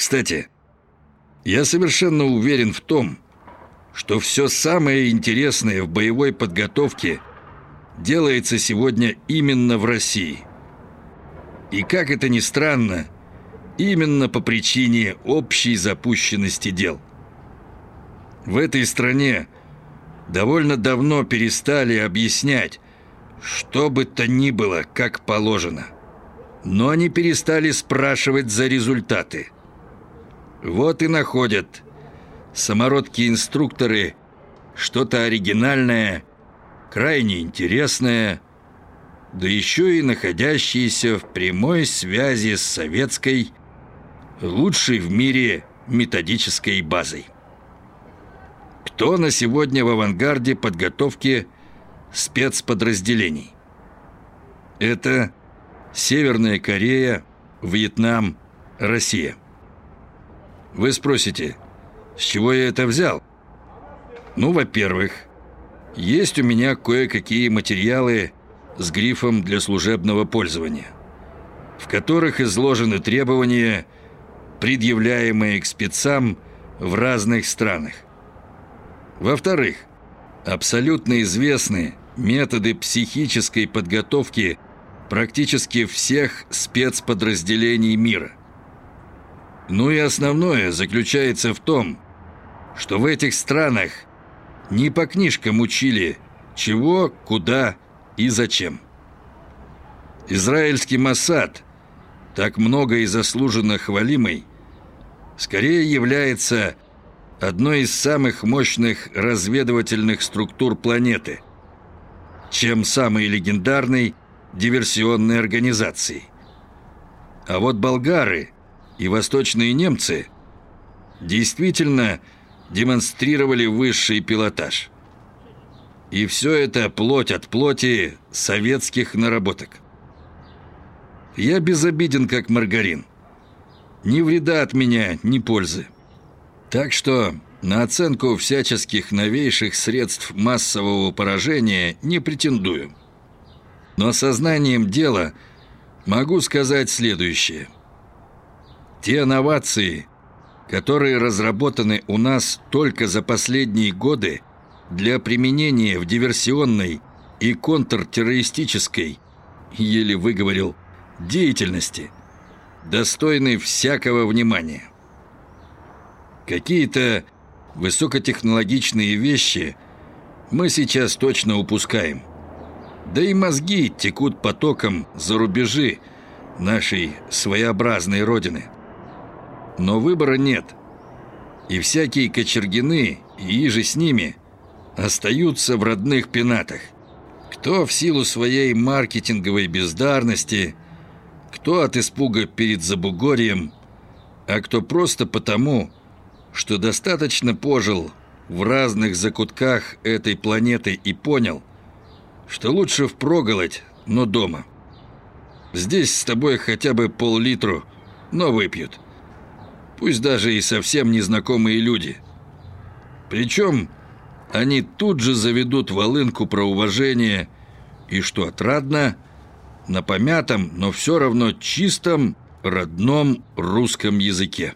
Кстати, я совершенно уверен в том, что все самое интересное в боевой подготовке делается сегодня именно в России. И как это ни странно, именно по причине общей запущенности дел. В этой стране довольно давно перестали объяснять, что бы то ни было, как положено. Но они перестали спрашивать за результаты. Вот и находят самородки-инструкторы что-то оригинальное, крайне интересное, да еще и находящиеся в прямой связи с советской, лучшей в мире методической базой. Кто на сегодня в авангарде подготовки спецподразделений? Это Северная Корея, Вьетнам, Россия. Вы спросите, с чего я это взял? Ну, во-первых, есть у меня кое-какие материалы с грифом для служебного пользования, в которых изложены требования, предъявляемые к спецам в разных странах. Во-вторых, абсолютно известны методы психической подготовки практически всех спецподразделений мира. Ну и основное заключается в том, что в этих странах не по книжкам учили, чего, куда и зачем. Израильский Моссад, так много и заслуженно хвалимый, скорее является одной из самых мощных разведывательных структур планеты, чем самой легендарной диверсионной организацией. А вот болгары и восточные немцы действительно демонстрировали высший пилотаж. И все это плоть от плоти советских наработок. Я безобиден, как маргарин. Ни вреда от меня, ни пользы. Так что на оценку всяческих новейших средств массового поражения не претендую. Но сознанием дела могу сказать следующее. Те новации, которые разработаны у нас только за последние годы для применения в диверсионной и контртеррористической, еле выговорил, деятельности, достойны всякого внимания. Какие-то высокотехнологичные вещи мы сейчас точно упускаем. Да и мозги текут потоком за рубежи нашей своеобразной родины. Но выбора нет. И всякие кочергины и иже с ними остаются в родных пенатах. Кто в силу своей маркетинговой бездарности, кто от испуга перед забугорьем, а кто просто потому, что достаточно пожил в разных закутках этой планеты и понял, что лучше впроголодь, но дома. Здесь с тобой хотя бы пол-литру, но выпьют. Пусть даже и совсем незнакомые люди. Причем они тут же заведут волынку про уважение и, что отрадно, на помятом, но все равно чистом родном русском языке.